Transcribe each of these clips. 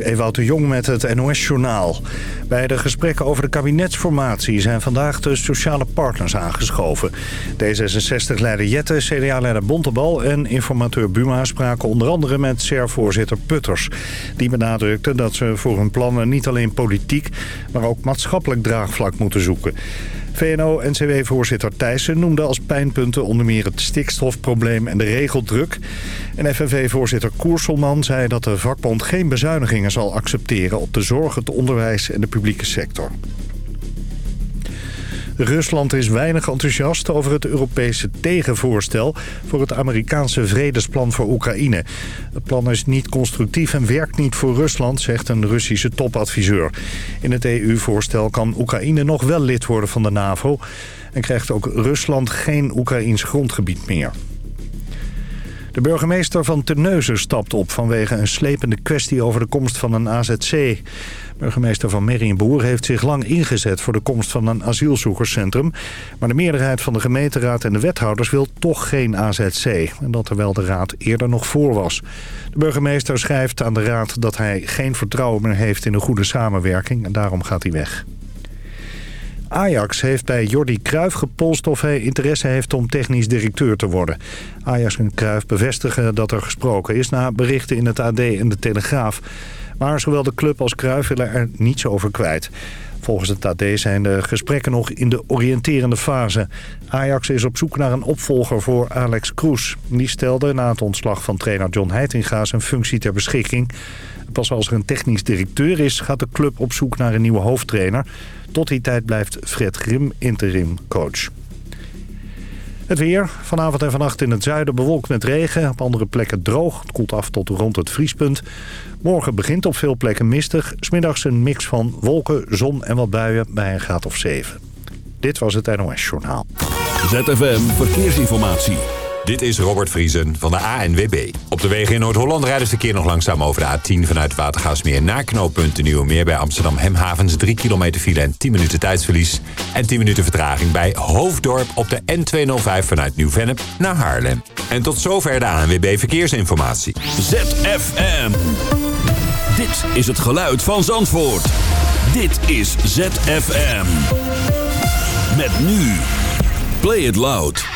is Ewout de Jong met het NOS-journaal. Bij de gesprekken over de kabinetsformatie zijn vandaag de sociale partners aangeschoven. D66-leider Jette, CDA-leider Bontebal en informateur Buma spraken onder andere met SER-voorzitter Putters. Die benadrukte dat ze voor hun plannen niet alleen politiek, maar ook maatschappelijk draagvlak moeten zoeken. VNO-NCW-voorzitter Thijssen noemde als pijnpunten onder meer het stikstofprobleem en de regeldruk. En FNV-voorzitter Koerselman zei dat de vakbond geen bezuinigingen zal accepteren op de zorg, het onderwijs en de publieke sector. Rusland is weinig enthousiast over het Europese tegenvoorstel... voor het Amerikaanse vredesplan voor Oekraïne. Het plan is niet constructief en werkt niet voor Rusland, zegt een Russische topadviseur. In het EU-voorstel kan Oekraïne nog wel lid worden van de NAVO... en krijgt ook Rusland geen Oekraïns grondgebied meer. De burgemeester van Terneuzen stapt op vanwege een slepende kwestie over de komst van een AZC. Burgemeester van Merienboer heeft zich lang ingezet voor de komst van een asielzoekerscentrum. Maar de meerderheid van de gemeenteraad en de wethouders wil toch geen AZC. En dat terwijl de raad eerder nog voor was. De burgemeester schrijft aan de raad dat hij geen vertrouwen meer heeft in een goede samenwerking. En daarom gaat hij weg. Ajax heeft bij Jordi Cruijff gepolst of hij interesse heeft om technisch directeur te worden. Ajax en Cruijff bevestigen dat er gesproken is na berichten in het AD en de Telegraaf. Maar zowel de club als Cruijff willen er niets over kwijt. Volgens het AD zijn de gesprekken nog in de oriënterende fase. Ajax is op zoek naar een opvolger voor Alex Kroes. Die stelde na het ontslag van trainer John Heitinga zijn functie ter beschikking. Pas als er een technisch directeur is, gaat de club op zoek naar een nieuwe hoofdtrainer. Tot die tijd blijft Fred Grim interim coach. Het weer. Vanavond en vannacht in het zuiden bewolkt met regen. Op andere plekken droog. Het koelt af tot rond het vriespunt. Morgen begint op veel plekken mistig. Smiddags een mix van wolken, zon en wat buien bij een graad of 7. Dit was het NOS Journaal. ZFM Verkeersinformatie. Dit is Robert Vriesen van de ANWB. Op de wegen in Noord-Holland rijden een keer nog langzaam over de A10... vanuit Watergaasmeer naar knooppunt de Nieuwe Meer... bij Amsterdam Hemhavens 3 kilometer file en 10 minuten tijdsverlies... en 10 minuten vertraging bij Hoofddorp op de N205 vanuit Nieuw-Vennep naar Haarlem. En tot zover de ANWB Verkeersinformatie. ZFM. Dit is het geluid van Zandvoort. Dit is ZFM. Met nu. Play it loud.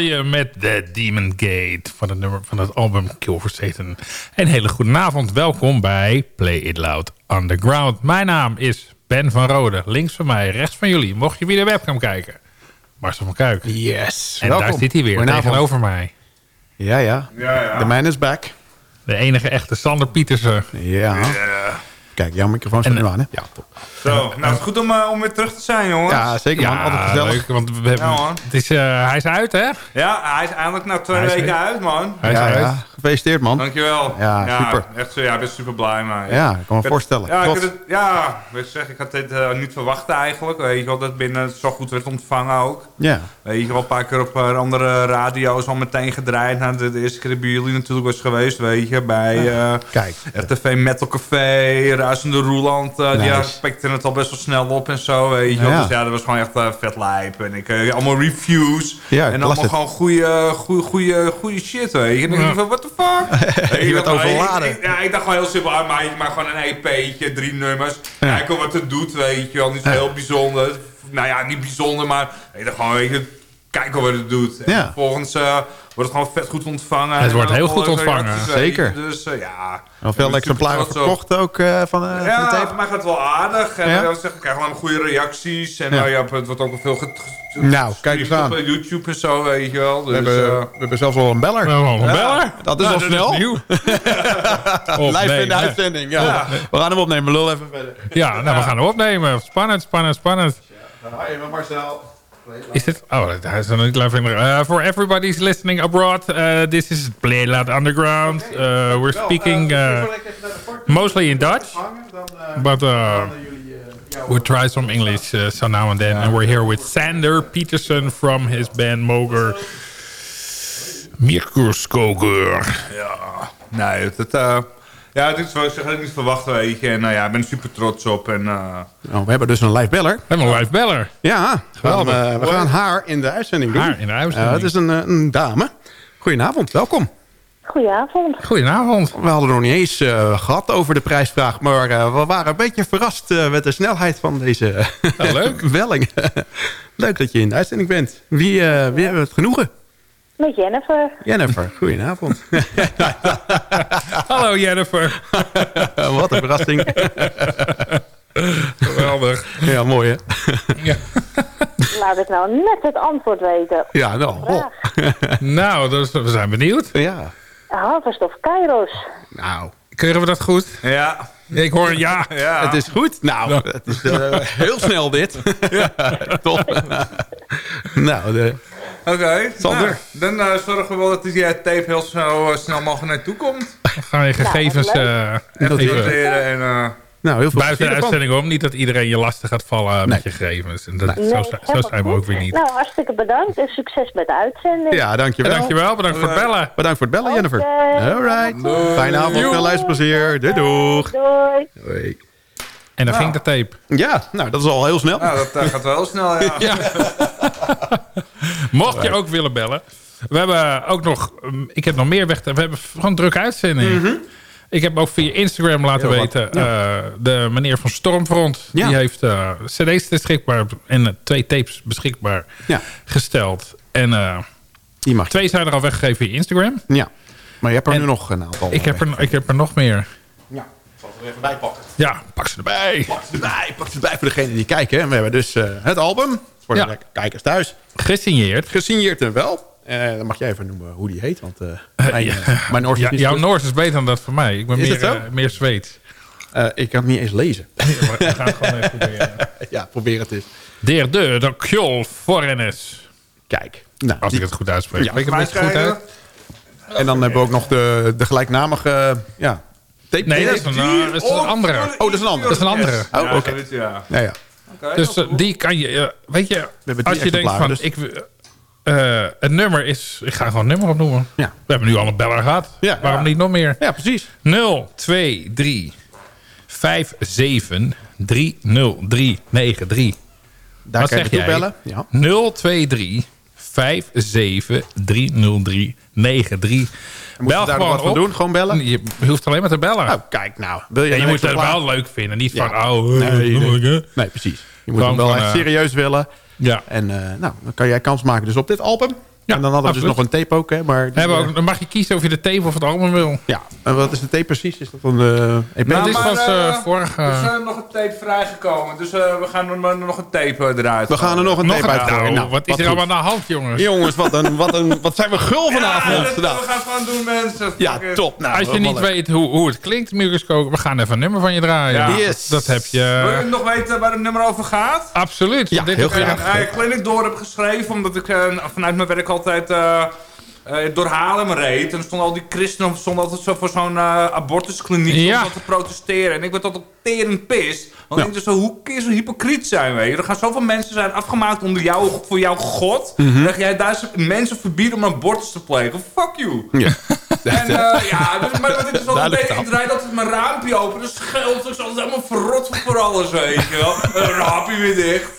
Hoorde je met The Demon Gate van het nummer van het album Kill for Satan. Een hele goede avond. Welkom bij Play It Loud Underground. Mijn naam is Ben van Rode. Links van mij, rechts van jullie. Mocht je via de webcam kijken. Marcel van Kuik. Yes. En welkom. daar zit hij weer Goedenavond. tegenover mij. Ja, ja. De man is back. De enige echte Sander Pietersen. Ja. Kijk, jouw microfoon staat nu aan, hè? Ja, top. Zo, nou het is goed om, eh, om weer terug te zijn, jongens. Ja, zeker man. Altijd gezellig. leuk, want we hebben, Ja, man. het is, eh, hij is uit, hè? Ja, hij is eindelijk na twee weken uit. uit, man. Hij is Ja, uit. Gefeliciteerd, man. Dankjewel. Ja, super. Echt zo, ja, ik ben super blij mee. Ja, ik kan me Ik- voorstellen. Ja, ik, Trots. het- ja, weet je, zeg, ik had dit eh, niet verwacht eigenlijk. Weet je wel, dat binnen zo goed werd ontvangen ook. Ja. Weet je wel, een paar keer op eh, andere radio's al meteen gedraaid. Nou, de, de eerste keer bij jullie natuurlijk was geweest, weet je. Bij eh Kijk. RTV Metal Café, Ruisende Roeland. eh Die Nice. spekte het al best wel snel op en zo, weet je wel. Ja. Dus ja, dat was gewoon echt eh, vet lijp. En ik, eh, allemaal reviews. En allemaal het. gewoon goede, goede, goede, goede shit, weet je. En ik van, what the fuck? Je werd ik- overladen. ik- Ja, ik dacht gewoon heel simpel, ah, maar, maar gewoon een EP'tje, drie nummers. Kijken wat het doet, weet je wel. Niet zo heel bijzonder. Nou ja, niet bijzonder, maar ik dacht gewoon, weet je, kijken wat het doet. En Ja. vervolgens eh, wordt het gewoon vet goed ontvangen. Het wordt En heel goed wel ontvangen. reacties, je. Zeker. Dus eh, ja. Ik veel ben exemplaren verkocht ook eh, van, eh van de Ja, tape. mij gaat het wel aardig. En Ja? ja? zeg, ik krijg allemaal goede reacties. En Ja. nou ja, het wordt ook wel veel Nou, kijk eens aan. op YouTube en zo, weet je wel. Dus, We hebben, we hebben zelfs wel een beller. Nou, gewoon een beller. Dat is Nou, al snel. Live nee, in de nee. uitzending. Ja. We gaan hem opnemen. Lul even verder. Ja, nou, we gaan hem opnemen. Spannend, spannend, spannend. Hi, met Marcel. Is dit? Oh, dat is nog niet live in. Uh, for everybody's listening abroad, uh, this is Play Loud Underground. Uh, we're speaking uh, mostly in Dutch, but uh, we try some English uh, so now and then. And we're here with Sander Peterson from his band Moger. Mirkurskoger. ja, nee, het, eh, ja, het is wat ik had ik niet verwacht, weet je. En nou ja, ik ben er super trots op. En, eh, Oh, we hebben dus een live beller. We hebben een live beller. Ja, we gaan, Geweldig. eh, we gaan haar in de uitzending doen. Haar in de uitzending. Ja, het is een, eh, een dame. Goedenavond, welkom. Goedenavond. Goedenavond. We hadden nog niet eens eh, gehad over de prijsvraag... maar eh, we waren een beetje verrast eh, met de snelheid van deze leuk. welling. leuk dat je in de uitzending bent. Wie, eh, wie hebben we het genoegen? Met Jennifer. Jennifer, goedenavond. Hallo Jennifer. Wat een verrassing. Geweldig. ja, mooi hè? Ja. Laat ik nou net het antwoord weten. Ja, nou. oh. Nou, dus we zijn benieuwd. Ja, Harvest of Kairos. nou. Keuren we dat goed? ja, Ik hoor een ja. ja. Het is goed. Nou, het is eh, heel snel dit. ja, top. nou, de, Oké, Sander? nou, dan eh, zorgen we wel dat die eh, tape heel snel, eh, snel mogelijk naartoe komt. Gaan je gegevens eh, even Noteren en... eh, nou, heel veel buiten de uitzending om. Niet dat iedereen je lastig gaat vallen met je gegevens. En dat, Nee, zo, zijn we ook weer niet. Nou, hartstikke bedankt en succes met de uitzending. Ja, dankjewel. Dankjewel, bedankt voor het bellen. Bedankt voor het bellen, Jennifer. Oké. Alright. Fijne avond, veel luisterplezier. Doei, doeg. Doei. Doei. En dan ging de tape. Ja, nou, dat is al heel snel. nou, dat gaat wel heel snel, ja. Ja. Mocht je ook willen bellen. We hebben ook nog... um, Ik heb nog meer weg. te- We hebben gewoon drukke uitzending. Ik heb ook via Instagram laten Mhm. Heel weten... eh, de meneer van Stormfront... Ja. die heeft eh, cd's beschikbaar... en eh, twee tapes beschikbaar Ja. gesteld. En Die mag. twee zijn er al weggegeven via Instagram. Ja. Maar je hebt er En nu nog een aantal. Ik heb, er, ik heb er nog meer. Ik even bij pakken. Ja, pak ze erbij. Pak het erbij, pak het erbij voor degenen die kijken. En we hebben dus eh, het album. Voor de kijkers thuis. Gesigneerd. Gesigneerd en wel. Eh, dan mag jij even noemen hoe die heet. Want eh, mijn, eh, mijn Noors Ja, jouw. Noors is beter dan dat van mij. Ik ben Is meer, meer Zweeds. Eh, ik kan het niet eens lezen. Maar we gaan het gewoon even proberen. ja, probeer het eens. Deer de, de Kjol Forennes. Kijk. Nou, Als ik die- het goed uitspreek. Ja, ik het goed uit? En dan hebben we ook nog de, de gelijknamenige ja, tape. Nee, dat is een, dat is een andere. Oh, dat is een andere. Dat is een andere. Oh, Ja, oké. zoiets, ja. Ja, ja. Oké, Dus goed. die kan je... eh, weet je, hebben als je denkt van... exemplaren, Ik, eh, het nummer is... Ik ga gewoon een nummer opnoemen. Ja. We hebben nu al een beller gehad. Ja. Waarom Ja. niet nog meer? ja, precies. 0, 2, 3, 5, 7, 3, 0, 3, 9, 3. Daar Wat kan je zeg naartoe jij? bellen. Ja. 0, 2, 3, 5, 5730393. Moet je daar nog wat van doen? Gewoon bellen? Je hoeft alleen maar te bellen. Nou, kijk nou. Wil je, en je moet het wel leuk vinden. Niet van, oh... Nee, nee. Nee, precies. Je moet Gewoon hem wel echt eh, serieus willen. Ja. En eh, nou, dan kan jij kans maken dus op dit album. Ja, en dan hadden we dus nog een tape ook, hè. Maar die, Hebben we eh, ook, dan mag je kiezen of je de tape of het album wil. Ja, en wat is de tape precies? Is dat een eh EP? Nou, dit maar, was eh, eh, vorige... Er is nog een tape vrijgekomen, dus eh, we gaan er nog een tape eruit. We gaan er nog een nog tape een, uitgooien. nou, wat is er goed. allemaal aan de hand, jongens? Jongens, wat, een, wat, een, wat zijn we gul Ja, vanavond. dat- Nou, we gaan gewoon doen, mensen. ja, top. Nou, Als je niet leuk. weet hoe, hoe het klinkt, Muurskoken, we gaan even een nummer van je draaien. Ja. Yes. Dat heb je... Wil je nog weten waar het nummer over gaat? Absoluut. Ja, Dit heel graag. Ja, ik Clinic Door heb geschreven, omdat ik vanuit mijn werk altijd eh, eh, door Haarlem reed. En er stonden al die christenen stonden altijd zo voor zo'n eh, abortuskliniek Ja. om te protesteren. En ik werd altijd tering pist. Want Ja. ik dacht zo, hoe kun je zo hypocriet zijn, weet je? Er gaan zoveel mensen zijn afgemaakt onder jou, voor jouw god. Mhm. Dan jij duizend mensen verbieden om abortus te plegen. Fuck you. Ja. En eh, ja, dus, maar dit is wel een beetje, ik draai altijd mijn raampje open. Dus scheelt ik altijd helemaal verrot voor alles, weet je wel. Een raampje weer dicht.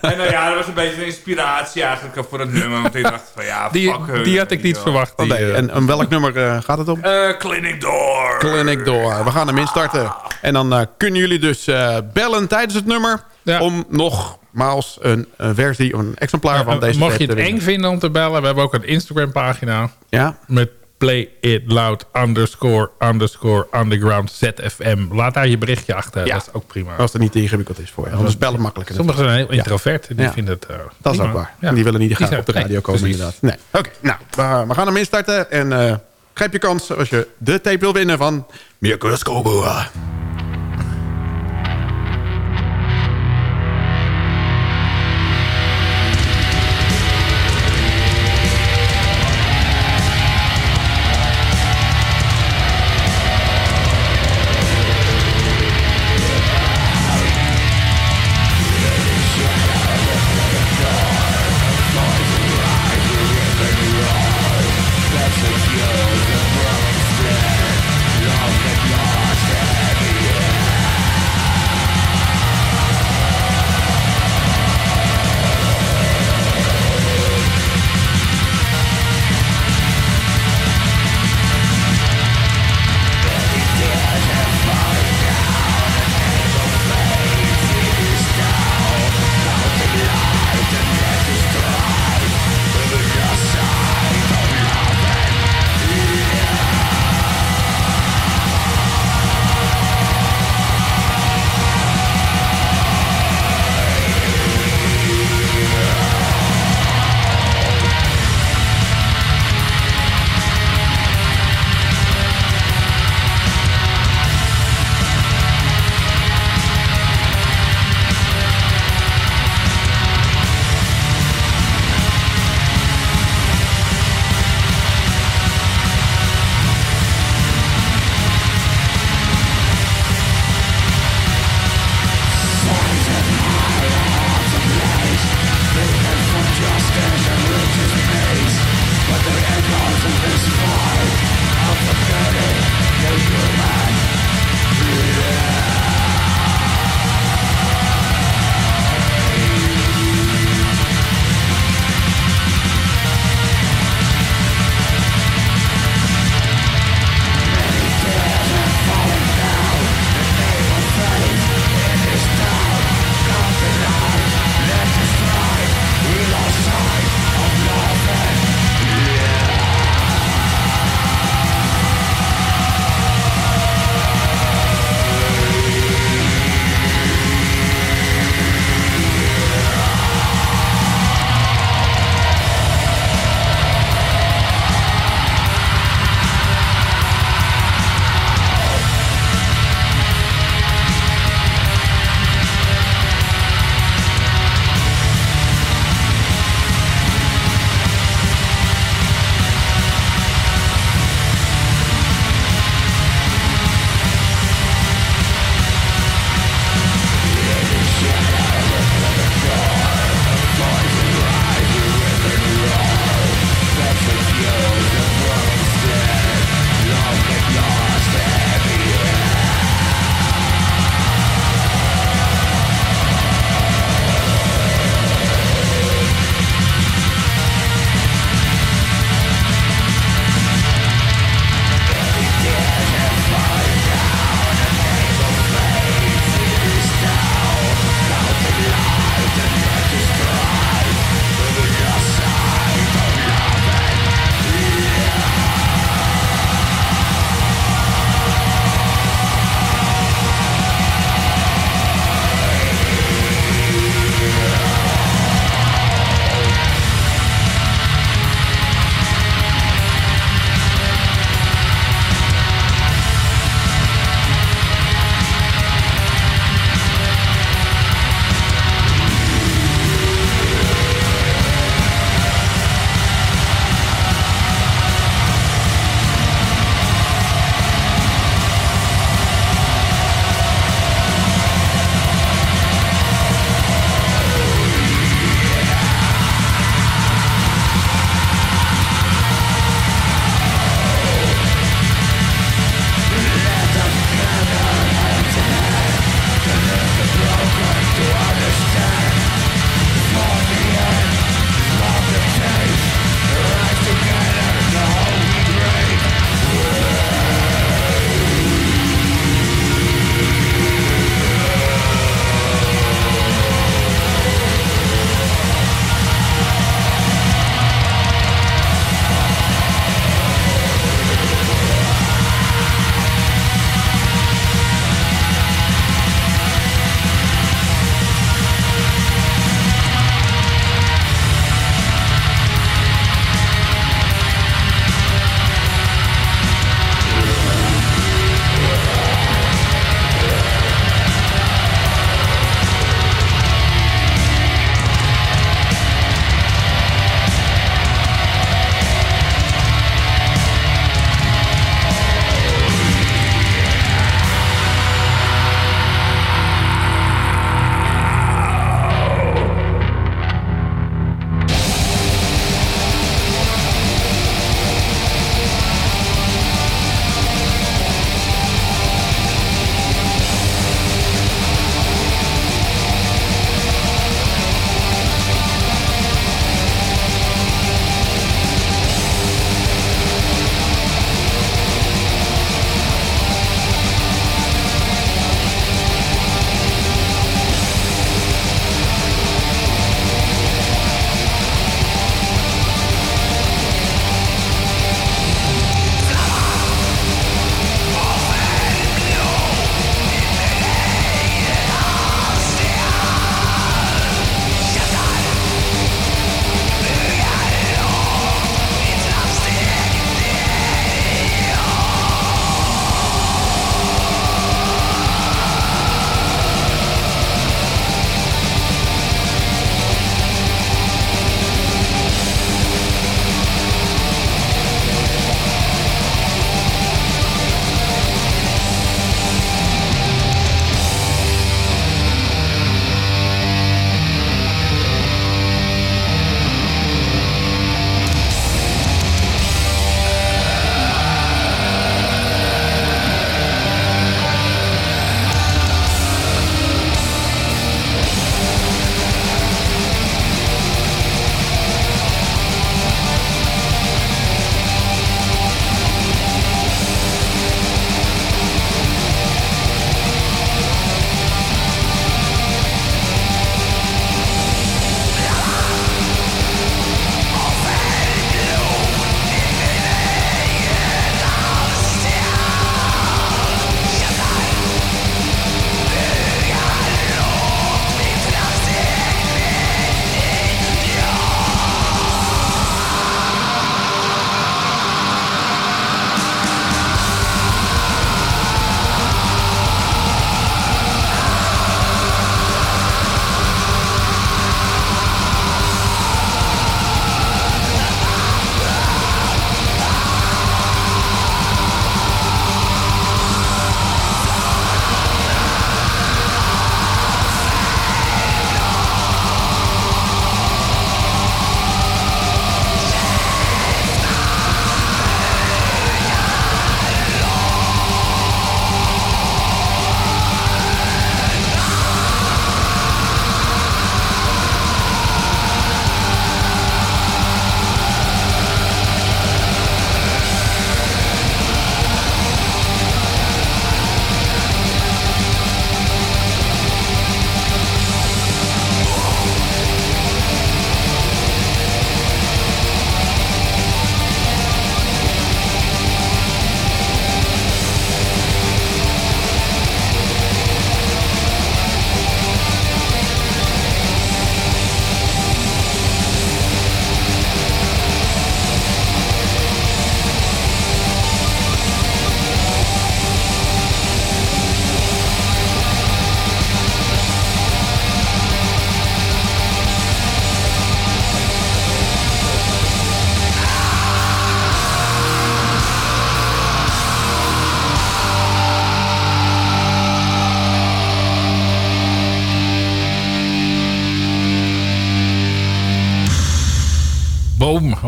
En nou ja, dat was een beetje een inspiratie eigenlijk voor het nummer. Want ik dacht van ja, Die, fuck hun, die had ik niet verwacht. Oh, die, nee, eh, en, en welk nummer eh, gaat het om? Eh, Clinic Door. Clinic Door. We gaan hem instarten. En dan eh, kunnen jullie dus eh, bellen tijdens het nummer... Ja. om nogmaals een, een versie, een exemplaar van deze mocht je het eng vinden om te bellen, we hebben ook een Instagram pagina Ja? met play it loud underscore underscore underground ZFM. Laat daar je berichtje achter. Ja. Dat is ook prima. Als het niet te ingewikkeld is voor je. Anders bellen makkelijker. Sommigen zijn heel introvert. Die Ja. vinden het... eh, Dat is prima. ook waar. En die willen niet Die zijn- op de radio nee, komen precies. inderdaad. Nee. Oké, nou, we, we gaan hem instarten. En eh grijp je kans als je de tape wil winnen van Mirko Skoboa.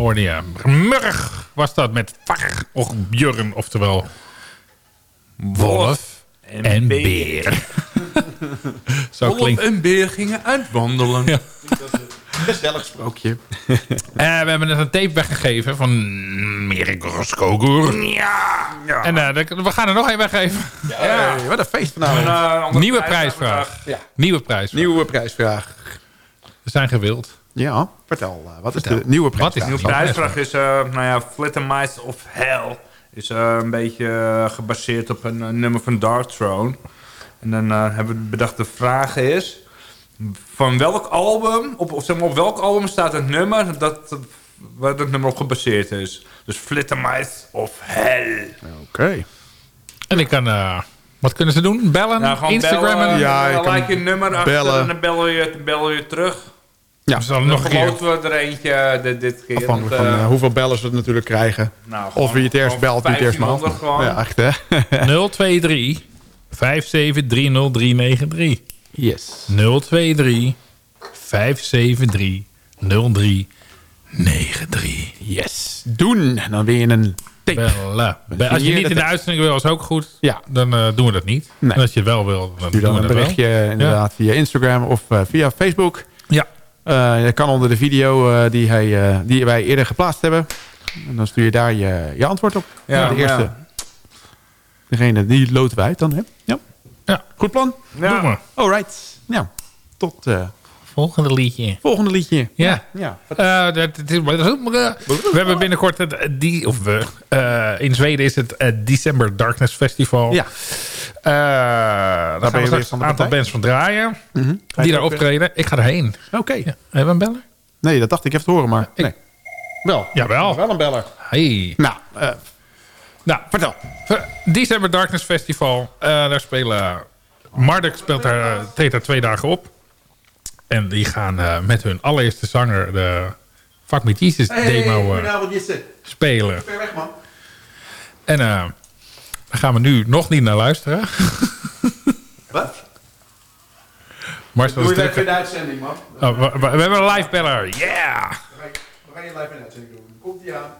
Hoorde je. Murg was dat met Varg och Björn, oftewel Wolf en, Beer. Zo Wolf klinkt en Beer gingen uitwandelen. Ja. Gezellig sprookje. Eh, we hebben net een tape weggegeven van Mirko Skogur. Ja. En de- we gaan er nog één weggeven. Hey, wat een feest vanavond. Andere Nieuwe prijs- prijsvraag. Ja. Nieuwe prijsvraag. Nieuwe prijsvraag. We zijn gewild. Ja, vertel. eh, wat is de nieuwe Wat is prijsvraag? nieuwe De prijsvraag is, eh nou ja, Flittermice of Hell. Is eh, een beetje eh, gebaseerd op een eh, nummer van Dark Throne. En dan eh, hebben we bedacht, de vraag is... Van welk album, op, of zeg maar, op welk album staat het nummer dat, waar dat nummer op gebaseerd is? Dus Flittermice of Hell. Oké. En ik kan... eh, wat kunnen ze doen? Bellen? Ja, gewoon Instagrammen? bellen. Ja, je like je nummer achter bellen. en dan bel je, dan bel je terug. Ja, We zullen Dan nog een keer... we er eentje eh, dit, dit keer. afhankelijk van eh, eh, hoeveel bellen ze natuurlijk krijgen. nou, Of wie het eerst belt, wie het eerst maar af. 1500 gewoon. Ja, echt hè. 023 5730393. Yes. 023 573 0393. Yes. Doen. Dan win je een tape. Be- Als je niet in de uitzending wil, is ook goed. Ja. Dan eh, doen we dat niet. Nee. En als je het wel wil, dan Stuur doen dan we een dat wel. berichtje eh, inderdaad via Instagram of via Facebook. Ja. Eh, je kan onder de video eh, die, hij, eh, die wij eerder geplaatst hebben. En dan stuur je daar je, je antwoord op. Ja, de eerste. ja. Degene die loten wij uit dan. Hè? Ja. Ja. Goed plan? Doe maar. Alright. Nou, tot Volgende liedje. volgende liedje. Ja. ja. Uh, dat, dat is, we hebben binnenkort het, eh, die, of we, uh, in Zweden is het uh, December Darkness Festival. Ja. Daar we straks een aantal bands van draaien. Mm -hmm. Die daar optreden. Ik ga erheen. Oké. Okay. Ja. Hebben we een beller? Nee, dat dacht ik even te horen, maar ik, nee. Wel. Jawel. Wel een beller. Hey. Nou, nou, vertel. December Darkness Festival. daar spelen... Marduk speelt daar, treedt daar twee dagen op. En die gaan uh, met hun allereerste zanger de Fuck Me Jesus hey, demo uh, hey, spelen. Ver weg, man. En uh, daar gaan we nu nog niet naar luisteren. Wat? Marcel Doe je druk. in de uitzending, man. Oh, we, we, we, hebben een live beller. Yeah! We gaan je live in de uitzending doen. Komt die aan.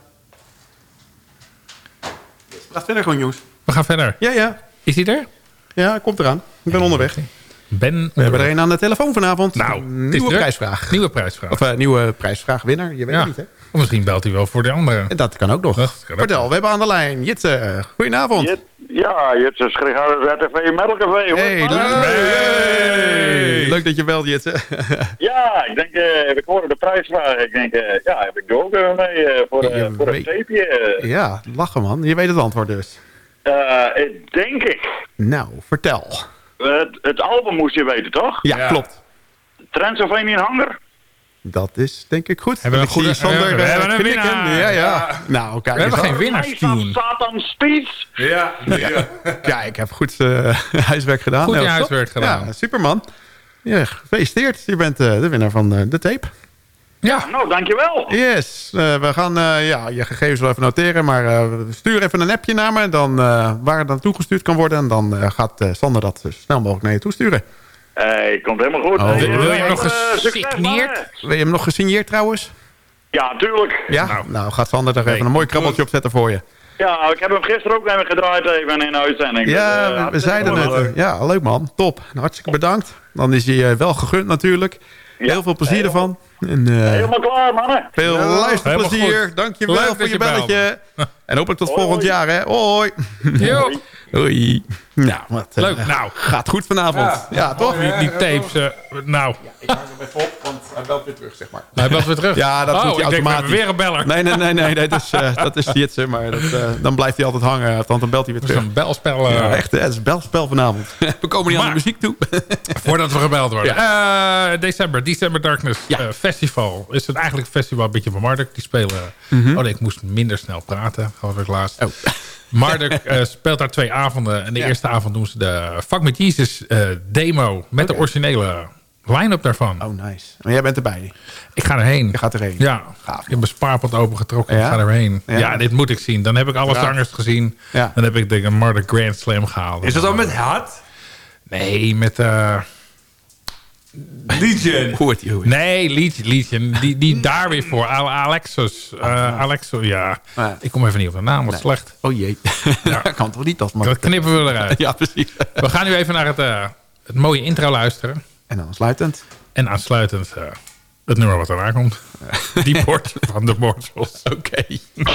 We gaan verder gewoon, jongens. We gaan verder. Ja, ja. Is hij er? Ja, komt eraan. Ik ben onderweg. Ben we hebben er een aan de telefoon vanavond. Nou, nieuwe prijsvraag. Nieuwe prijsvraag. Of uh, nieuwe prijsvraag winnaar. Je weet ja. het niet, hè? Of misschien belt hij wel voor de andere. Dat kan ook nog. Kan Vertel, ook. we hebben aan de lijn Jitse. Goedenavond. Jit, ja, Jitse RTV Metalcafé. Hoor. Hey, leuk. Hey. leuk dat je belt, Jitse. ja, ik denk, uh, ik hoorde de prijsvraag. Ik denk, uh, ja, heb ik er ook mee uh, voor, uh, voor een tapeje. Ja, lachen man. Je weet het antwoord dus. denk ik. Nou, vertel. Het, het, album moest je weten, toch? Ja, ja. klopt. Transylvanian Hunger? Dat is denk ik goed. Hebben we een goede Sander, we hebben een winnaar. Ja, ja, ja. Nou, kijk we hebben geen winnaarstune. Satan Spies. Ja, ja. Kijk, ik heb goed uh, huiswerk gedaan. Goed huiswerk gedaan. Ja, superman. Ja, gefeliciteerd. Je bent uh, de winnaar van uh, de tape. Ja. Nou, dankjewel. Yes. Uh, we gaan uh, ja, je gegevens wel even noteren. Maar uh, stuur even een appje naar me. Dan, waar het dan toegestuurd kan worden. En dan gaat Sander dat zo snel mogelijk naar je toesturen. Hey, komt helemaal goed. Oh, wil, wil je hem nog gesigneerd? Wil je hem nog gesigneerd trouwens? Ja, tuurlijk. Ja? Nou, nou gaat Sander er nee. even een mooi krabbeltje op zetten voor je. Ja, ik heb hem gisteren ook even gedraaid even in de uitzending. Ja, dus, we, we zeiden het. Leuk. Ja, leuk man. Top. Hartstikke bedankt. Dan is hij wel gegund natuurlijk. Ja, Heel veel plezier ervan. En, uh, helemaal klaar, mannen. Veel ja, luisterplezier. Dankjewel Leuk voor je, je belletje. En hopelijk tot Hoi. volgend jaar, hè. Hoi. Jo. Hoi. Nou, wat, Leuk. Uh, nou. Gaat goed vanavond. Ja, ja toch? Die, die tapes, uh, nou. Ja, ik hang hem even op, want hij belt weer terug, zeg maar. Hij belt weer terug? Ja, dat oh, doet hij automatisch. weer een beller. Nee, nee, nee, nee, nee dat is, uh, dat is Jitse, maar dat, uh, dan blijft hij altijd hangen. Want dan belt hij weer terug. Dat is een belspel. Ja, echt, het is een belspel vanavond. We komen niet maar, aan de muziek toe. voordat we gebeld worden. Ja. december, December Darkness ja. Festival. Is het eigenlijk een festival een beetje van Marduk. Die spelen... Mm -hmm. Oh nee, ik moest minder snel praten. Geloof ik laatst. Oh. Marduk uh, speelt daar twee avonden. En de ja. eerste avond doen ze de Fuck Me Jesus uh, demo. Met okay. de originele line-up daarvan. Oh, nice. Maar jij bent erbij? Ik ga erheen. Je gaat erheen? Ja. Gaaf, ik heb mijn spaarpot opengetrokken. Ja? Ik ga erheen. Ja. ja, dit moet ik zien. Dan heb ik alle zangers gezien. Ja. Dan heb ik de Marduk Grand Slam gehaald. Is dat dan met hart? Nee, met... Uh, Legion. Hoort je, Nee, Legion. Legion die, die daar weer voor. Al- Alexis. eh Alexo, ja. Ja. Ik kom even niet op de naam, wat Nee. slecht. Oh jee. dat kan toch niet als maar. Dat knippen we eruit. Ja, precies. We gaan nu even naar het, eh, het mooie intro luisteren. En dan sluitend. En aansluitend eh, het nummer wat eraan komt. Die bord van de Mortals. Oké. Lift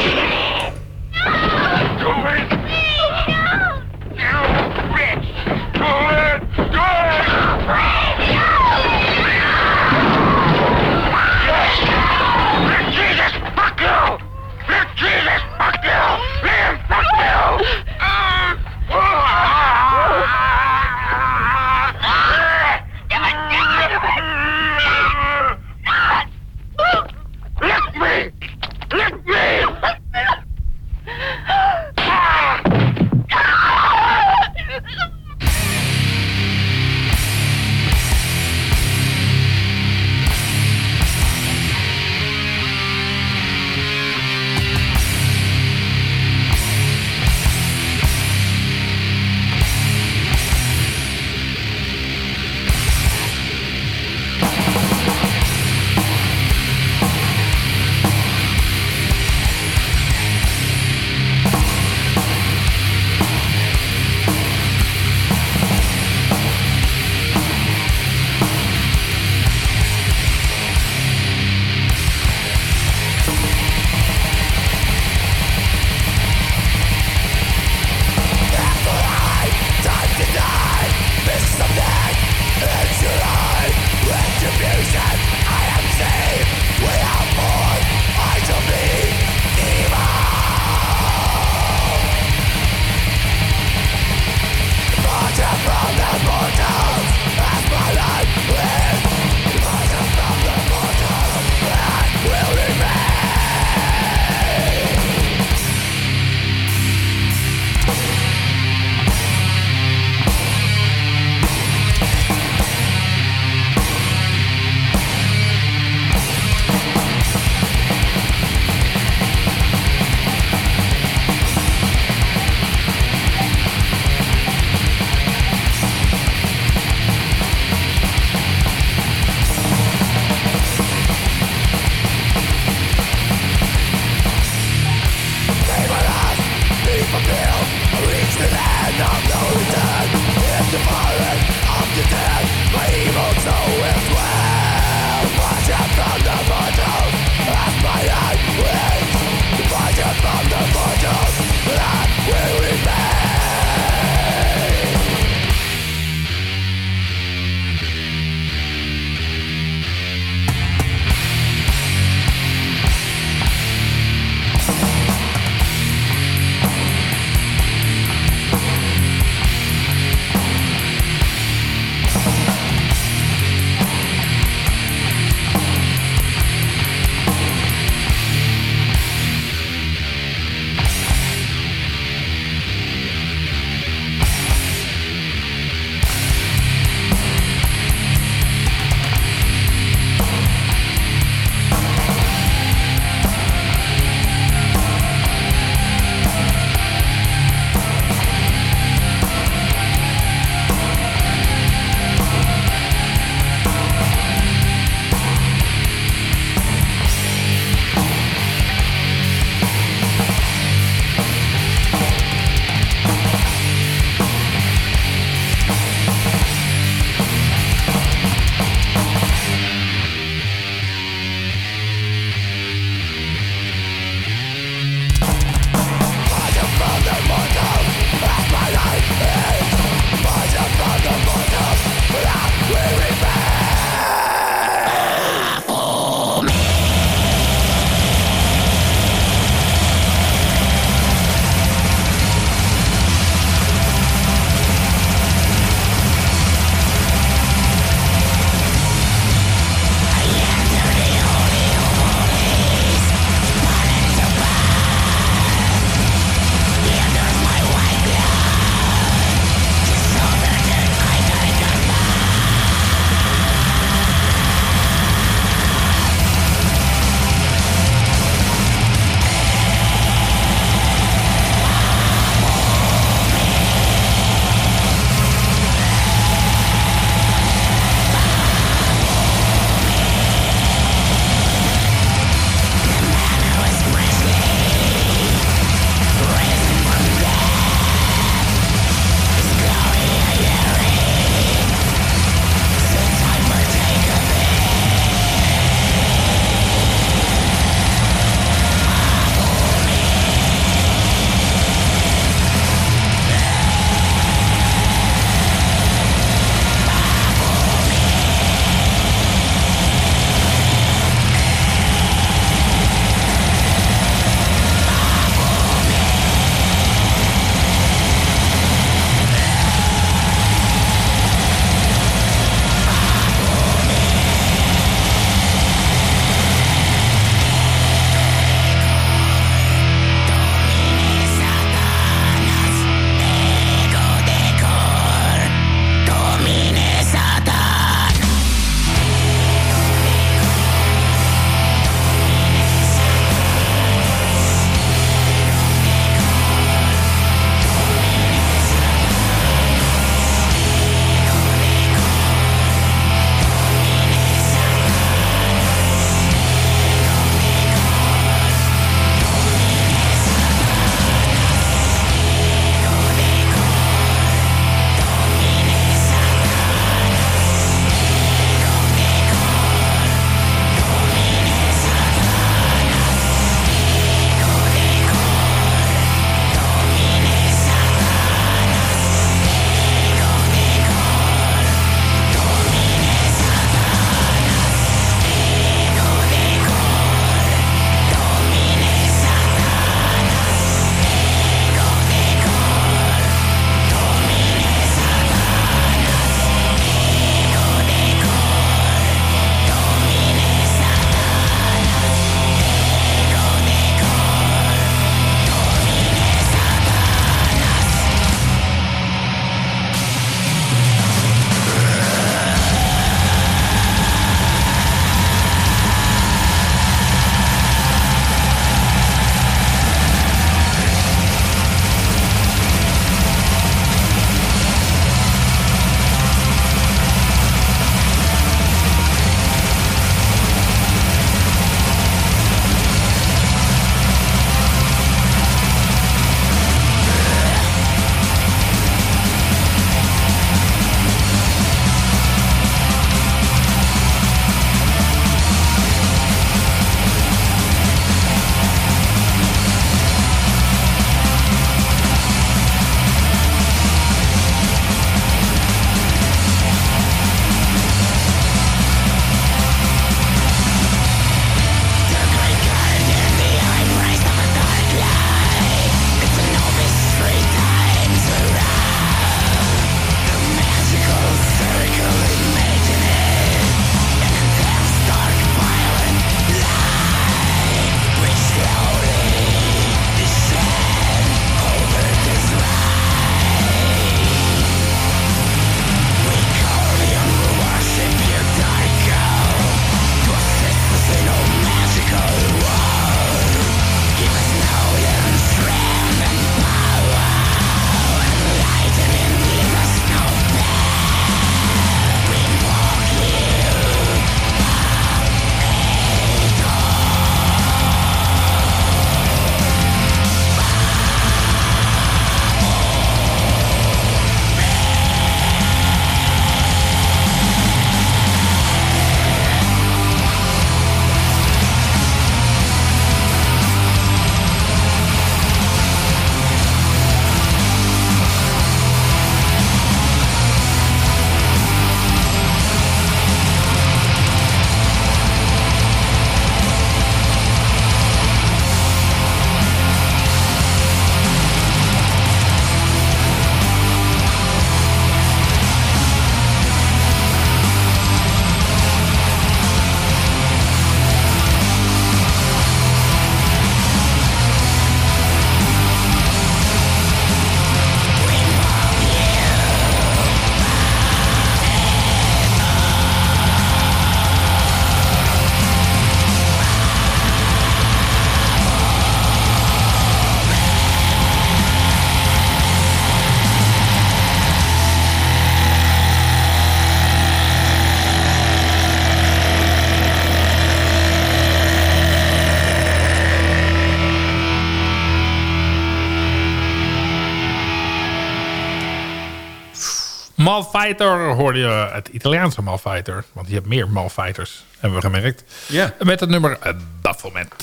Malfighter hoorde je het Italiaanse Malfighter. Want je hebt meer Malfighters, hebben we gemerkt. Ja. Met het nummer Bafflement.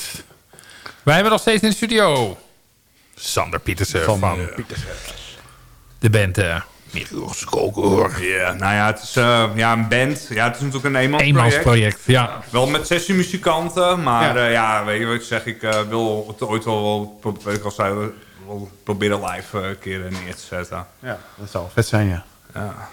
Wij hebben nog steeds in de studio Sander Pietersen van de band uh, Ja, nou ja, het is uh, ja, een band. Ja, het is natuurlijk een eenmansproject. Eenmansproject, ja. Wel met sessiemuzikanten, maar Ja. weet je wat ik zeg? Ik uh, wil het ooit wel, wel, pro- weet ik al zei, wel proberen live uh, een keer neer te zetten. Ja, dat zou vet zijn, ja. Ja.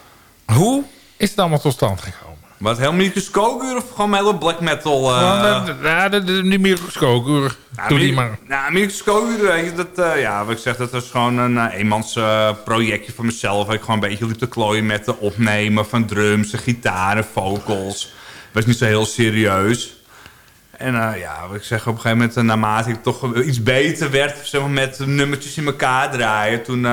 Hoe is het allemaal tot stand gekomen? Wat, heel microscoopuur of gewoon hele black metal? Uh, de, ja, de, de, de microscoopuur. Doe die maar. Nou, je, dat, uh, ja, wat ik zeg, dat was gewoon een uh, eenmans projectje voor mezelf. Waar ik gewoon een beetje liep te klooien met de opnemen van drums, en gitaren, vocals. was niet zo heel serieus. En ja, wat ik zeg, op een gegeven moment, naarmate ik toch iets beter werd, zeg maar, met nummertjes in elkaar draaien, toen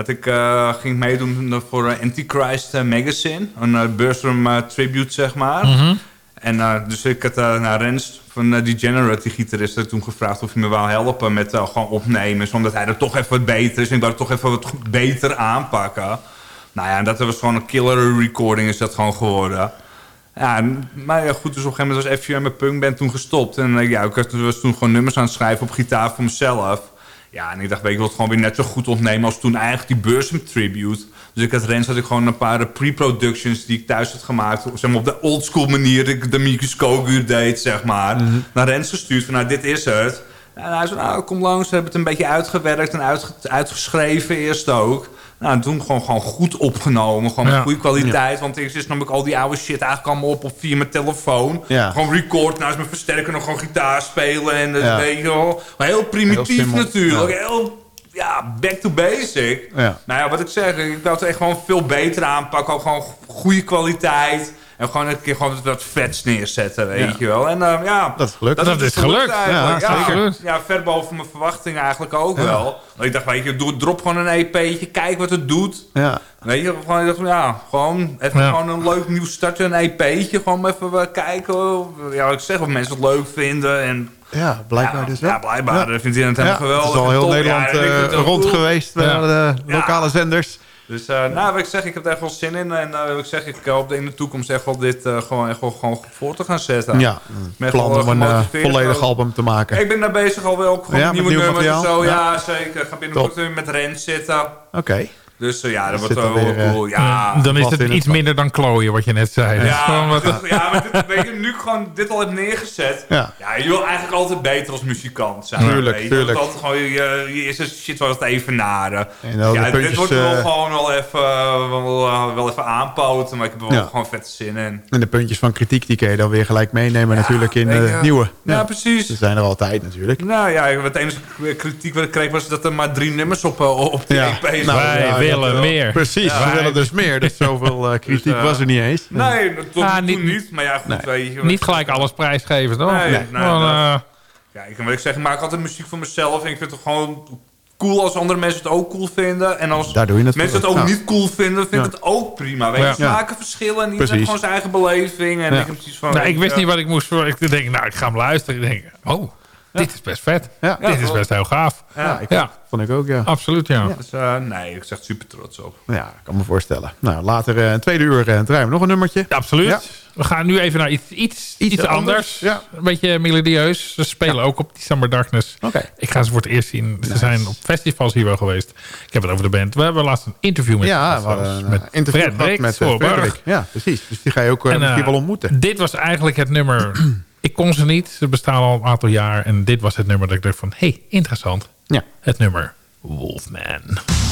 had ik, uh, ging meedoen voor uh, Antichrist uh, Magazine, een Bursum tribute, zeg maar. Mhm. Mm -hmm. En dus ik had naar Rens van Degenerate, die gitarist, toen gevraagd of hij me wou helpen met gewoon opnemen. Omdat hij er toch even wat beter is en ik wou het toch even wat beter aanpakken. Nou ja, en dat was gewoon een killer recording is dat gewoon geworden. Ja, maar ja, goed, dus op een gegeven moment was FUM met punkband toen gestopt. En ja, ik was toen gewoon nummers aan het schrijven op gitaar voor mezelf. Ja, en ik dacht, weet je, ik wil het gewoon weer net zo goed opnemen als toen eigenlijk die Bursum Tribute. Dus ik had Rens had ik gewoon een paar pre-productions die ik thuis had gemaakt. Zeg maar op de oldschool manier, ik de microscoopuur deed, zeg maar. Mm -hmm. Naar Rens gestuurd van, nou, dit is het. En hij zei, nou, kom langs. We hebben het een beetje uitgewerkt en uitge uitgeschreven eerst ook. Nou, en toen gewoon, gewoon goed opgenomen. Gewoon met ja. goede kwaliteit. Ja. Want eerst nam ik al die oude shit eigenlijk allemaal op, op via mijn telefoon. Ja. Gewoon record, naast mijn versterker nog gewoon gitaar spelen. En dat weet je wel. Maar heel primitief heel natuurlijk. Heel ja, back to basic. Ja. Nou ja, wat ik zeg, ik wou het echt gewoon veel beter aanpakken. Ook gewoon goede kwaliteit. En gewoon een keer gewoon wat vets neerzetten, weet Ja. je wel. En uh, ja, Dat is gelukt. Dat, dat is gelukt. eigenlijk. Ja, Ja, zeker. ja, ver boven mijn verwachting eigenlijk ook wel. Want ik dacht, weet je, doe, drop gewoon een EP'tje, kijk wat het doet. Ja. Weet je, gewoon, ik dacht, ja, gewoon even Ja. gewoon een leuk nieuw starten, een EP'tje. Gewoon even uh, kijken, ja, wat ik zeg, of mensen het leuk vinden. En Ja, blijkbaar ja, dus wel. Ja, blijkbaar. Ja. vindt hij het helemaal Ja, geweldig. Het is al heel. Nederland eh, rond cool. geweest Ja. de Ja. lokale zenders. Dus uh, nou, wat ik zeg, ik heb er echt wel zin in. En uh, ik zeg, ik hoop in de toekomst echt wel dit uh, gewoon, echt wel gewoon voor te gaan zetten. Ja, Met plan om een volledig album te maken. Ik ben daar bezig al wel, ook gewoon Ja, met nieuwe nieuw nummers en zo. Ja, Ja. zeker. Ik ga binnenkort weer met Rens zitten. Oké. Dus uh, ja, dat wordt wel eh, cool. Ja, dan is het het iets minder dan klooien, wat je net zei. Ja, wat- ja, maar dit, weet je, nu ik gewoon dit al heb neergezet. Ja. Ja, je wil eigenlijk altijd beter als muzikant zijn. Tuurlijk, weet tuurlijk. Je wilt altijd gewoon je, je eerste shit wel wat even naren. En dan ja, de dit puntjes, wordt wel eh, gewoon wel even, wel, wel even aanpoten. Maar ik heb er wel Ja. gewoon vet zin in. En de puntjes van kritiek die kun je dan weer gelijk meenemen natuurlijk in de je. nieuwe. Ja, precies. Ze zijn er altijd natuurlijk. Nou ja, het enige kritiek wat ik kreeg was dat er maar drie nummers op, op die Ja. EP Nou, Wij ja, willen meer. Precies, Ja. we willen dus meer. Dus zoveel eh, kritiek Dus, eh, was er niet eens. Nee, tot Ah, niet- niet. Maar ja, goed, Nee. weet je. Niet gelijk alles prijsgeven, toch? Nee, eh, Ja, ik, wat ik zeg, ik maak altijd muziek voor mezelf. En ik vind het gewoon cool als andere mensen het ook cool vinden. En als Daar doe je het mensen voor. het ook Ja. niet cool vinden, vind ik Ja. het ook prima. Weet je, Ja. smaken verschillen en iedereen heeft gewoon zijn eigen beleving. En Ja. ik heb precies van... nou, ik wist ja, niet wat ik moest voor. Ik denk, nou, ik ga hem luisteren. Ik denk, oh, dit is best vet. Ja. dit is best heel gaaf. Ja, ik Ja, Vond ik ook, ja. absoluut, ja. Dus, eh, nee, ik zeg super trots op. Ja, ik kan me voorstellen. Nou, later eh een tweede uur eh, draaien we nog een nummertje. Absoluut. Ja. We gaan nu even naar iets, iets, iets, Iets anders. anders, ja. Een beetje melodieus. Ze spelen ook op December Darkness. Oké. Ik ga ze voor het eerst zien. Ze zijn op festivals hier wel geweest. Ik heb het over de band. We hebben laatst een interview met Ja, we hadden met interview met. Frederik. Ja, precies. Dus die ga je ook En, misschien wel ontmoeten. Dit was eigenlijk het nummer... ik kon ze niet. Ze bestaan al een aantal jaar. En dit was het nummer dat ik dacht van... hey, interessant. Ja. Het nummer Wolfman. Wolfman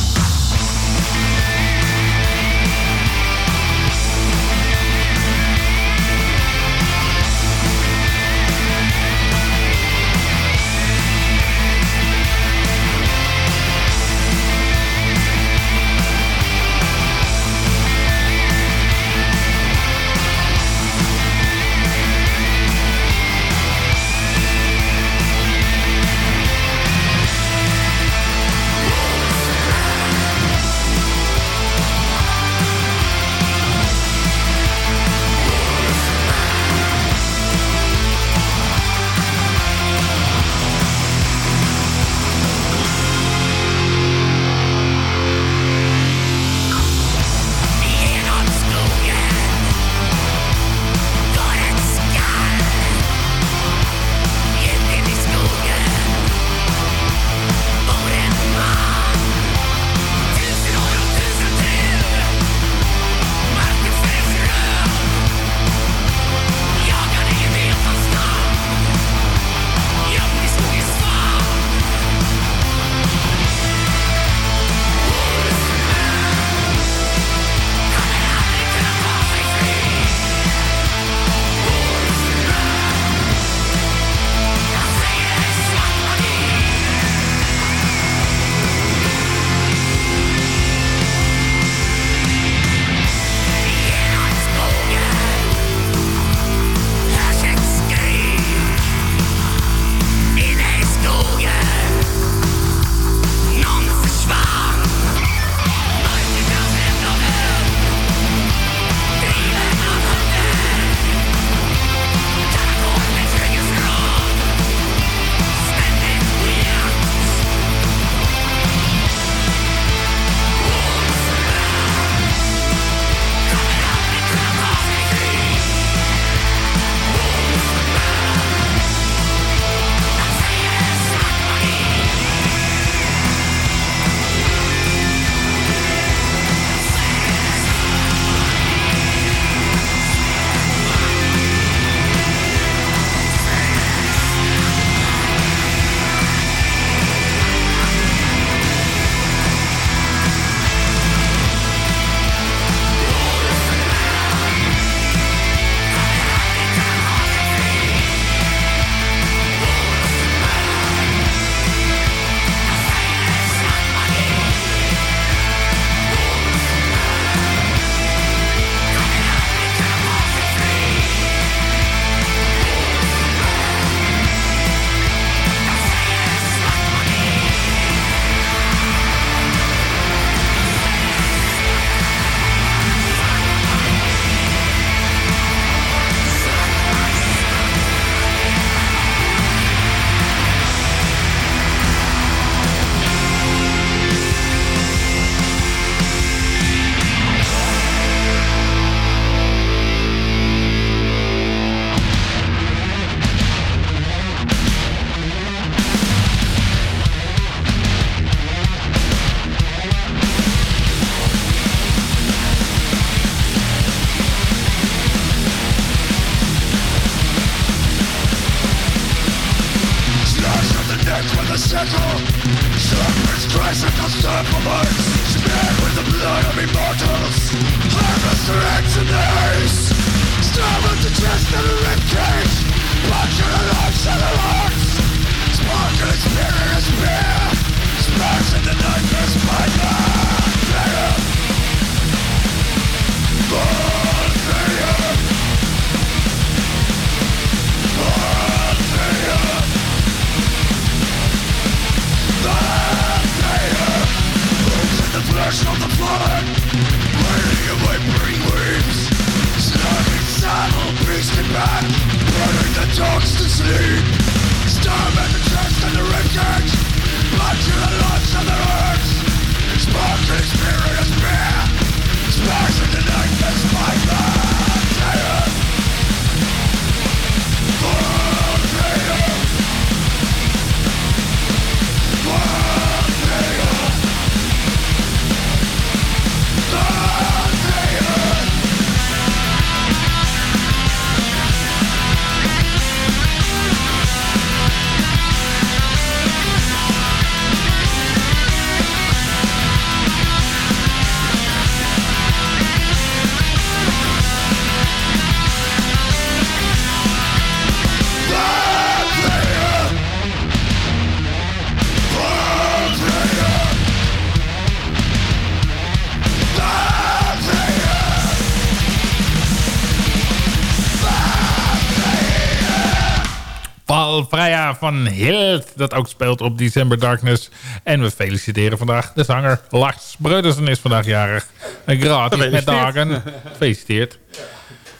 Valvrija van Hild, dat ook speelt op December Darkness. En we feliciteren vandaag de zanger Lars Breudersen is vandaag jarig. En gratis met dagen. Gefeliciteerd.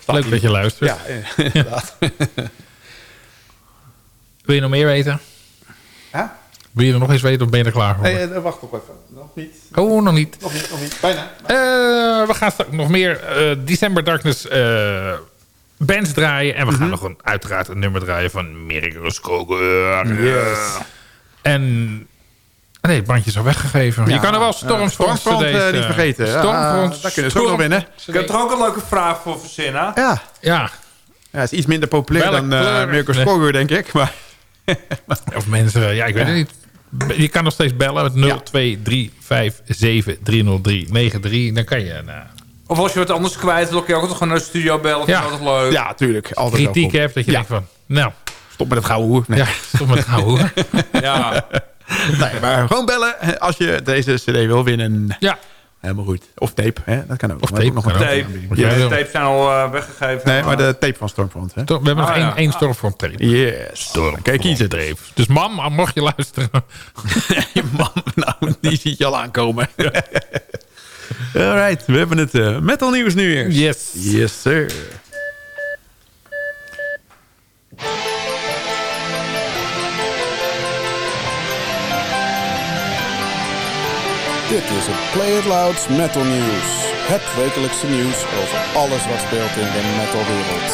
Leuk dat je luistert. Ja, inderdaad. Wil je nog meer weten? Ja? Wil je er nog eens weten of ben je er klaar voor? Hey, eh, wacht op even. Nog niet. Oh, nog niet. Nog niet, nog niet. Bijna. Eh, we gaan straks nog meer eh, December Darkness eh, bands draaien. En we gaan nog een, uiteraard een nummer draaien van Miracles Koger. Yes. En... Nee, het bandje is al weggegeven. je kan er wel eh, Stormfront Stormfront, cd's, eh, niet eh, vergeten. Stormfront. daar kunnen ze ook nog winnen. Ik heb er ook een leuke vraag voor verzinnen. Ja. Ja. ja, het is iets minder populair Welk dan uh, kleur? Mirko. Spoger, denk ik. Maar Of mensen, ja, ik weet het niet. Je kan nog steeds bellen met 0235730393. Dan kan je... Nou, Of als je wat anders kwijt wil, kun je ook gewoon naar de studio bellen. Ja. Dat is altijd leuk. ja, tuurlijk. Altijd kritiek hebt, dat je Ja. denkt van... Nou, Stop met het gouden hoer. Nee. ja, stop met gauw hoor. Ja. nee, maar gewoon bellen als je deze cd wil winnen. Ja, Helemaal goed. Of tape, hè? dat kan ook. Of We hebben tape, nog een tape. Wat Ja, de tapes zijn al eh, weggegeven. Nee, maar de tape van Stormfront. Hè? we hebben nog Ah, één, ja. één Stormfront tape. Yes. Kijk, kiezen. Dreef. Dus mam, mocht je luisteren. Man, nou, die ziet je al aankomen. Alright, we hebben het eh, metal nieuws nu eerst. Yes. Yes, sir. Dit is het Play It Louds Metal News. Het wekelijkse nieuws over alles wat speelt in de metalwereld.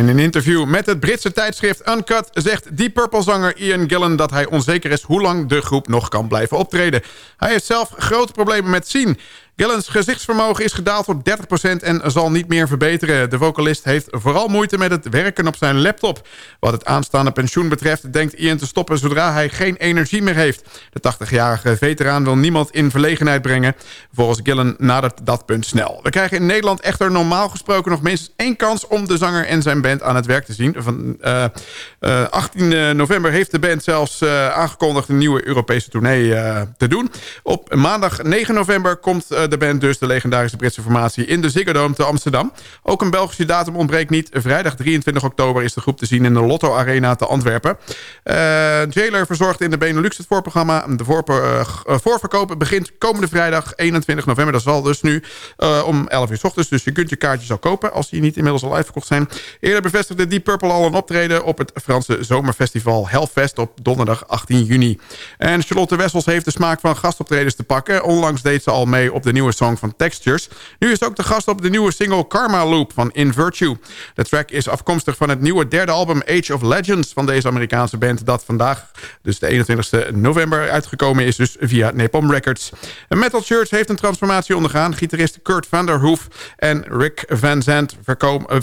In een interview met het Britse tijdschrift Uncut zegt Deep Purple-zanger Ian Gillan dat hij onzeker is hoe lang de groep nog kan blijven optreden. Hij heeft zelf grote problemen met zien. Gillans gezichtsvermogen is gedaald tot 30% en zal niet meer verbeteren. De vocalist heeft vooral moeite met het werken op zijn laptop. Wat het aanstaande pensioen betreft denkt Ian te stoppen zodra hij geen energie meer heeft. De 80-jarige veteraan wil niemand in verlegenheid brengen. Volgens Gillan nadert dat punt snel. We krijgen in Nederland echter normaal gesproken nog minstens één kans... om de zanger en zijn band aan het werk te zien. Van, eh, eh, 18 november heeft de band zelfs eh, aangekondigd... een nieuwe Europese tournee eh, te doen. Op maandag 9 november komt eh, de band dus... de legendarische Britse formatie in de Ziggo Dome te Amsterdam. Ook een Belgische datum ontbreekt niet. Vrijdag 23 oktober is de groep te zien in de Lotto Arena te Antwerpen. Eh Jailer verzorgt in de Benelux het voorprogramma. De voorpe- eh, voorverkoop begint komende vrijdag 21 november. Dat zal dus nu eh, om 11 uur s ochtends. Dus je kunt je kaartjes al kopen als die niet inmiddels al uitverkocht zijn. Eerder bevestigde Deep Purple al een optreden op het Franse zomerfestival Hellfest op donderdag 18 juni. En Charlotte Wessels heeft de smaak van gastoptredens te pakken. Onlangs deed ze al mee op de de nieuwe song van Textures. Nu is ook de gast op de nieuwe single Karma Loop van In Virtue. De track is afkomstig van het nieuwe derde album Age of Legends... van deze Amerikaanse band dat vandaag, dus de 21 november, uitgekomen is... dus via Napalm Records. Metal Church heeft een transformatie ondergaan. Gitarist Kurt van der Hoef en Rick Van Zandt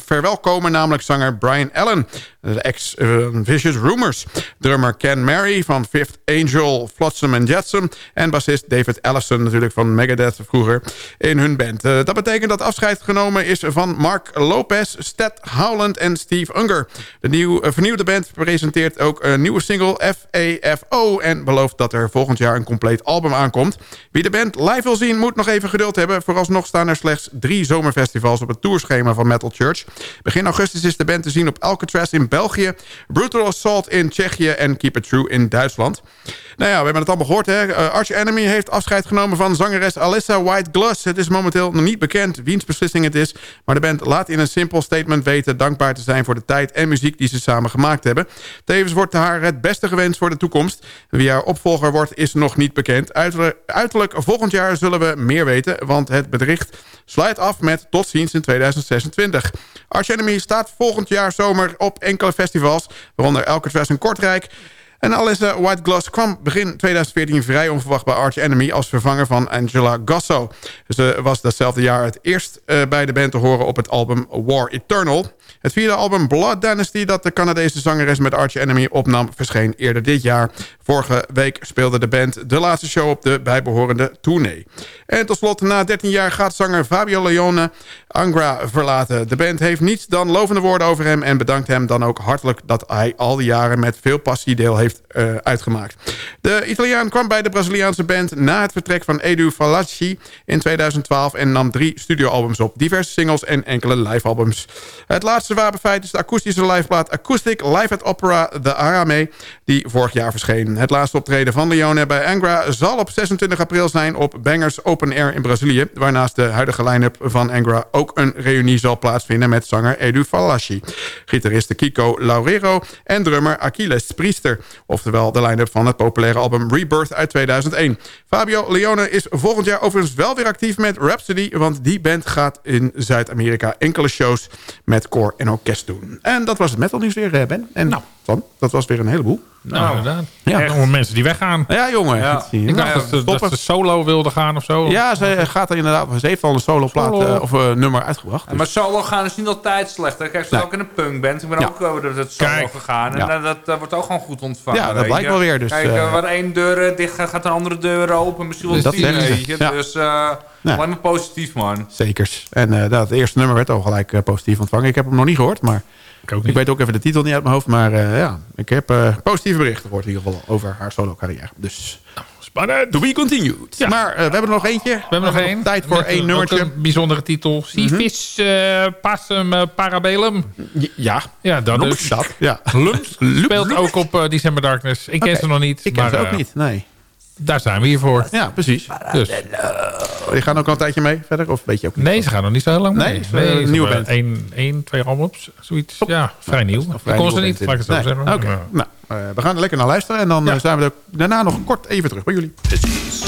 verwelkomen namelijk zanger Brian Allen... de ex-Vicious Rumors. Drummer Ken Mary van Fifth Angel, Flotsam and Jetsam... en bassist David Allison natuurlijk van Megadeth vroeger in hun band. Uh, dat betekent dat afscheid genomen is van Mark Lopez, Sted Howland en Steve Unger. De nieuw, uh, vernieuwde band presenteert ook een nieuwe single FAFO... en belooft dat er volgend jaar een compleet album aankomt. Wie de band live wil zien moet nog even geduld hebben. Vooralsnog staan er slechts drie zomerfestivals op het tourschema van Metal Church. Begin augustus is de band te zien op Alcatraz in. Brutal Assault in Tsjechië en Keep It True in Duitsland. Nou ja, we hebben het allemaal gehoord. Hè? Uh, Arch Enemy heeft afscheid genomen van zangeres Alyssa White Gloss. Het is momenteel nog niet bekend wiens beslissing het is. Maar de band laat in een simpel statement weten... dankbaar te zijn voor de tijd en muziek die ze samen gemaakt hebben. Tevens wordt haar het beste gewenst voor de toekomst. Wie haar opvolger wordt is nog niet bekend. Uiterlijk, volgend jaar zullen we meer weten... want het bericht sluit af met tot ziens in 2026. Arch Enemy staat volgend jaar zomer op festivals... waaronder Alcatraz en Kortrijk... En Alyssa White Gloss kwam begin 2014 vrij onverwacht bij Arch Enemy... als vervanger van Angela Gosso. Ze was datzelfde jaar het eerst uh, bij de band te horen op het album War Eternal. Het vierde album Blood Dynasty dat de Canadese zangeres met Arch Enemy opnam... verscheen eerder dit jaar. Vorige week speelde de band de laatste show op de bijbehorende tournee. En tot slot, na 13 jaar gaat zanger Fabio Leone Angra verlaten. De band heeft niets dan lovende woorden over hem... en bedankt hem dan ook hartelijk dat hij al die jaren met veel passie deel heeft uh, uitgemaakt. De Italiaan kwam bij de Braziliaanse band na het vertrek van Edu Falaschi in 2012... en nam drie studioalbums op, diverse singles en enkele livealbums. Het laatste wapenfeit is de akoestische liveplaat Acoustic Live at Opera The Arame... die vorig jaar verscheen. Het laatste optreden van Leone bij Angra zal op 26 april zijn op Bangers Open Air in Brazilië... waarnaast de huidige line-up van Angra ook een reunie zal plaatsvinden... met zanger Edu Falaschi, gitariste Kiko Laurero en drummer Achilles Priester... oftewel de line-up van het populaire album Rebirth uit 2001. Fabio Leone is volgend jaar overigens wel weer actief met Rhapsody... want die band gaat in Zuid-Amerika enkele shows met koor en orkest doen. En dat was het metal nieuws weer, Ben. En nou. Van, dat was weer een heleboel. Nou, inderdaad. Ja, allemaal mensen die weggaan. Ja, jongen. Ja. Ik dacht dat, ze, dat, ze solo wilde gaan of zo. Ja, ze gaat er inderdaad. Ze heeft al een solo plaat solo. Uh, of uh, nummer uitgebracht. Dus. Ja, maar solo gaan is niet altijd slecht. Kijk, ze nee. ook in een punkband. Ik ben ook over het solo Kijk. gegaan. En dat, dat, dat, wordt ook gewoon goed ontvangen. Ja, dat blijkt wel weer. Dus, Kijk, uh, waar één deur dicht gaat, gaat een andere deur open. Misschien wel dat tien, weet je. Dus alleen maar positief, man. Zekers. En dat eerste nummer werd al gelijk positief ontvangen. Ik heb hem nog niet gehoord, maar... Ik, ik, weet ook even de titel niet uit mijn hoofd. Maar uh, ja, ik heb uh, positieve berichten gehoord in ieder geval over haar solo carrière. Dus spannend. To be continued. Ja. Maar uh, we hebben er nog eentje. We hebben nog één. Tijd voor één nummertje. een bijzondere titel. Civis mm -hmm. Passum Parabellum. Ja. Ja, dat is. Dat. Ja. Lumps speelt ook op December Darkness. Ik ken ze nog niet. Ik ken ze ook niet, nee. Daar zijn we hier voor. Ja, precies. Dus. Die gaan ook al een tijdje mee verder? Of weet je ook niet? Nee, ze gaan nog niet zo heel lang mee. Nee, nee nieuwe band. Eén, één, twee albums, zoiets. Ja, vrij nieuw. Ik kon ze niet, laat ik het zo nee. zeggen. Oké, okay. ja. nou, uh, we gaan er lekker naar luisteren. En dan ja. zijn we er daarna nog kort even terug bij jullie. Precies.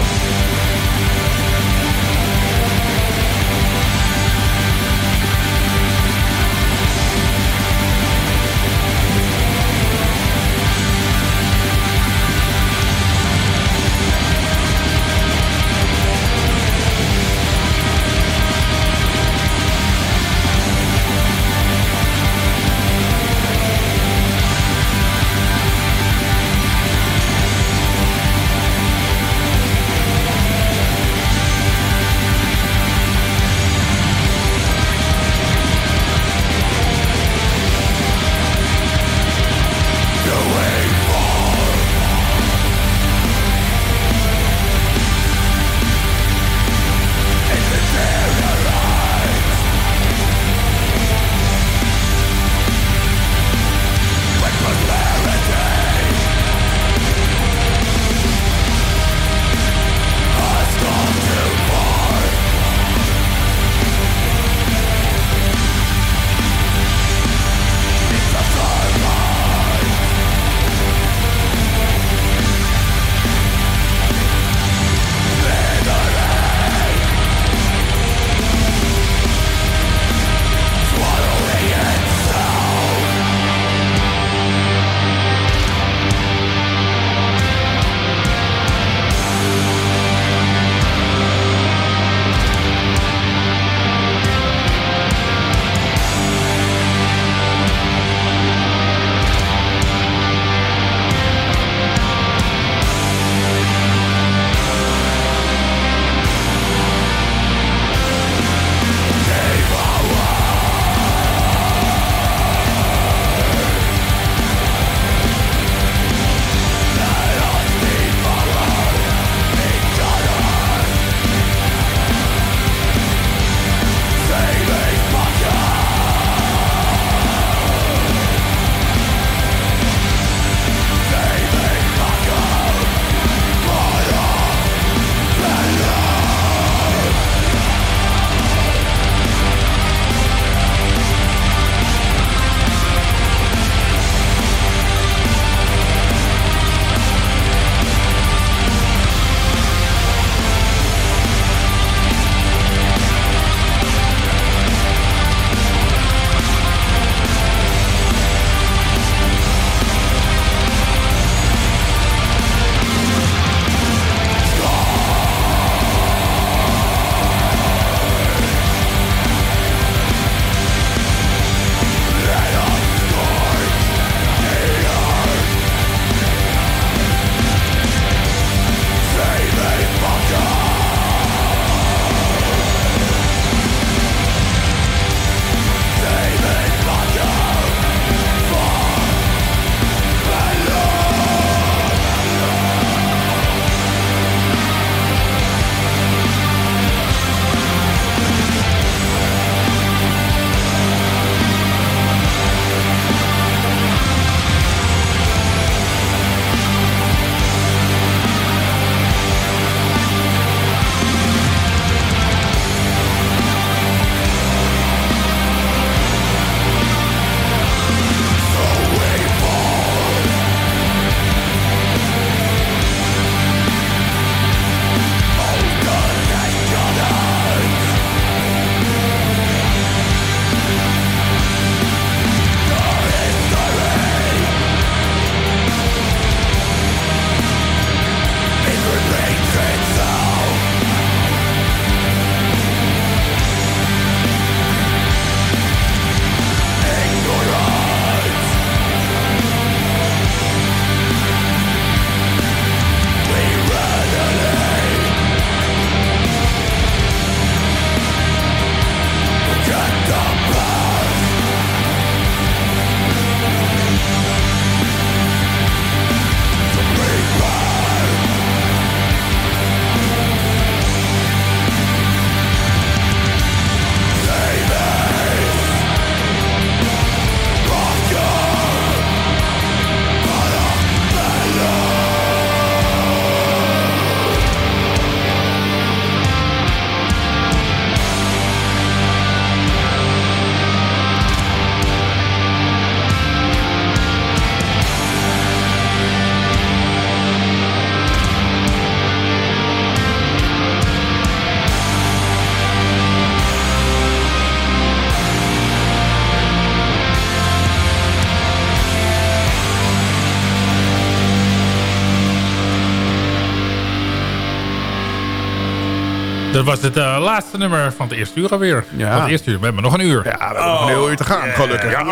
Was het eh, laatste nummer van het eerste uur alweer. Ja. Van het eerste uur. We hebben nog een uur. Ja, we hebben nog een heel uur te gaan, gelukkig.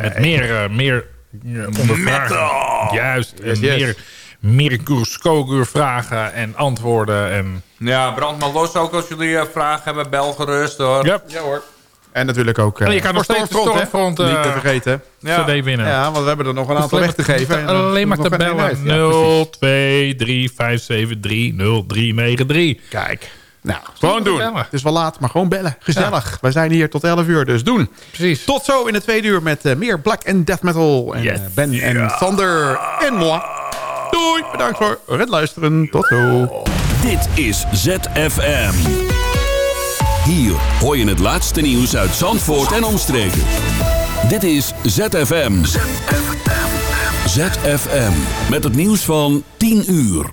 Met meer, eh, meer uh, ondervragen. Juist. En Yes, yes. meer, meer vragen en antwoorden. En... Ja, brand maar los ook als jullie eh, vragen hebben. Bel gerust hoor. Ja. Ja hoor. En natuurlijk ook En je eh, kan nog voor steeds Stormfront, eh, Niet te vergeten. Ja. CD winnen. Ja, want we hebben er nog een aantal weg te geven. Alleen maar te bellen. Ja, precies. 0, 2, 3, 5, 7, 3, 0, 3, 9, 3. Kijk. Nou, gewoon doen. bellen. Het is wel laat, maar gewoon bellen. Gezellig. Wij zijn hier tot 11 uur, dus doen. Precies. Tot zo in het tweede uur met eh, meer black en death metal. En Yes. eh, Ben en Sander en moi. Doei. Bedankt voor het luisteren. Tot zo. Dit is ZFM. Hier hoor je het laatste nieuws uit Zandvoort en omstreken. Dit is ZFM. ZFM. Met het nieuws van 10 uur.